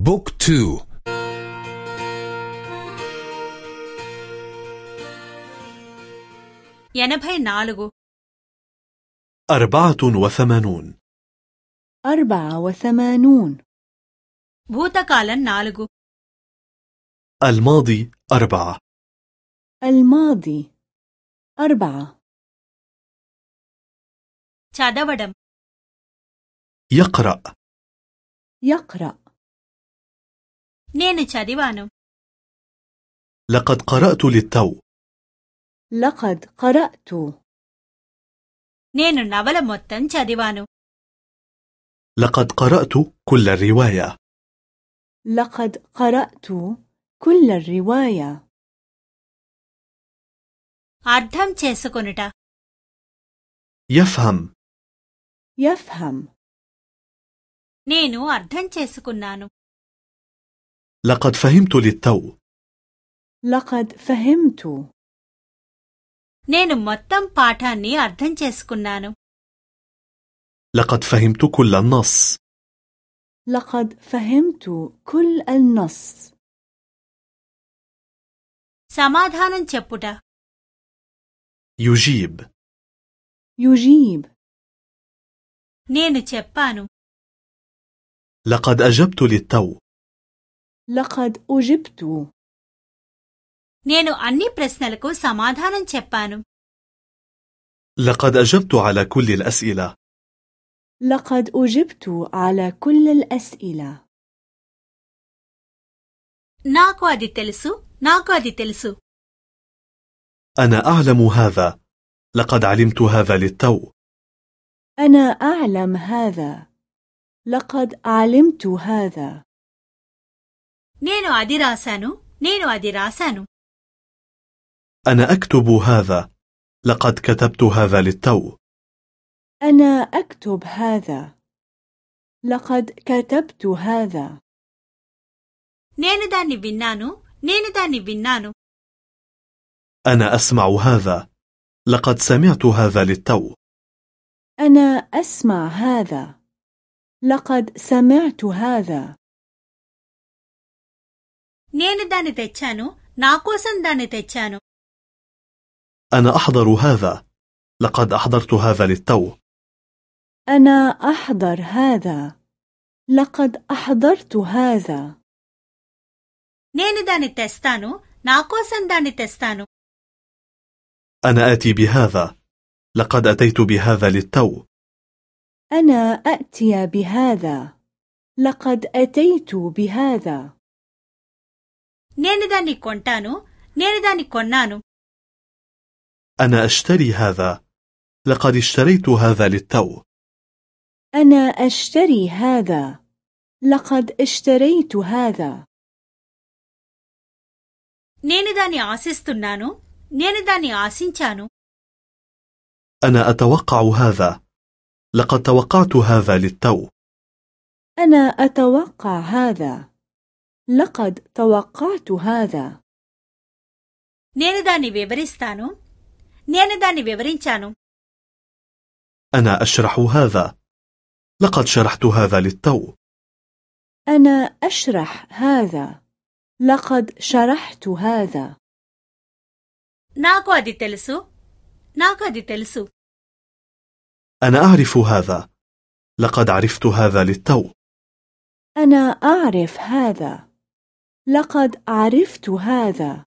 بوك تو ఎనభై నాలుగు أربعة وثمانون أربعة وثمانون భూతకాలం నాలుగు الماضي أربعة الماضي أربعة చదవడం يقرأ يقرأ నేను చదివాను لقد قرأت للتو لقد قرأت నేను నవల మొత్తం చదివాను لقد قرأت كل الرواية لقد قرأت كل الرواية అర్థం చేసుకొనుట يفهم يفهم నేను అర్థం చేసుకున్నాను لقد فهمت للتو لقد فهمت నేను మొత్తం పాఠాన్ని అర్థం చేసుకున్నాను لقد فهمت كل النص لقد فهمت كل النص సమాధానం చెప్పుట يجيب يجيب నేను చెప్పాను لقد أجبت للتو لقد أجبت నేను అన్ని ప్రశ్నలకు సమాధానం చెప్పాను لقد أجبت على كل الأسئلة لقد أجبت على كل الأسئلة నాకు అది తెలుసు నాకు అది తెలుసు أنا أعلم هذا لقد علمت هذا للتو أنا أعلم هذا لقد علمت هذا నేను అది రాశాను నేను అది రాశాను أنا أكتب هذا لقد كتبت هذا للتو أنا أكتب هذا لقد كتبت هذا నేను దాన్ని విన్నాను నేను దాన్ని విన్నాను أنا أسمع هذا لقد سمعت هذا للتو أنا أسمع هذا لقد سمعت هذا నేను దాన్ని తెచ్చాను నా కోసం దాన్ని తెచ్చాను أنا أحضر هذا لقد أحضرت هذا للتو أنا أحضر هذا لقد أحضرت هذا నేను దాన్ని తెస్తాను నా కోసం దాన్ని తెస్తాను أنا آتي بهذا لقد أتيت بهذا للتو أنا أأتي بهذا لقد أتيت بهذا నేను దాన్ని కొంటాను నేను దాన్ని కొన్నాను أنا أشتري هذا لقد اشتريت هذا للتو أنا أشتري هذا لقد اشتريت هذا నేను దాన్ని ఆశిస్తున్నాను నేను దాన్ని ఆశించాను أنا أتوقع هذا لقد توقعت هذا للتو أنا أتوقع هذا لقد توقعت هذا నేను దాన్ని వివరిస్తాను నేను దాన్ని వివరించాను أنا أشرح هذا لقد شرحت هذا للتو أنا أشرح هذا لقد شرحت هذا నాకు అది తెలుసు నాకు అది తెలుసు أنا أعرف هذا لقد عرفت هذا للتو أنا أعرف هذا لقد عرفت هذا.